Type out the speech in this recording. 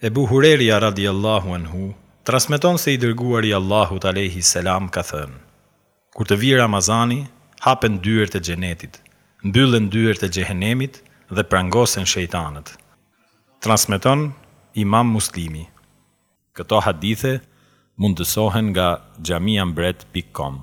Ebu Hurejra radijallahu anhu transmeton se i Dërguari i Allahut alejhi selam ka thënë, Kur të vijë Ramazani, hapen dyert e Xhenetit, mbyllen dyert e Xhehenemit dhe prangosen shejtanët. Transmeton Imam Muslimi. Këto hadithe mundësohen nga xhamiambret pikë kom.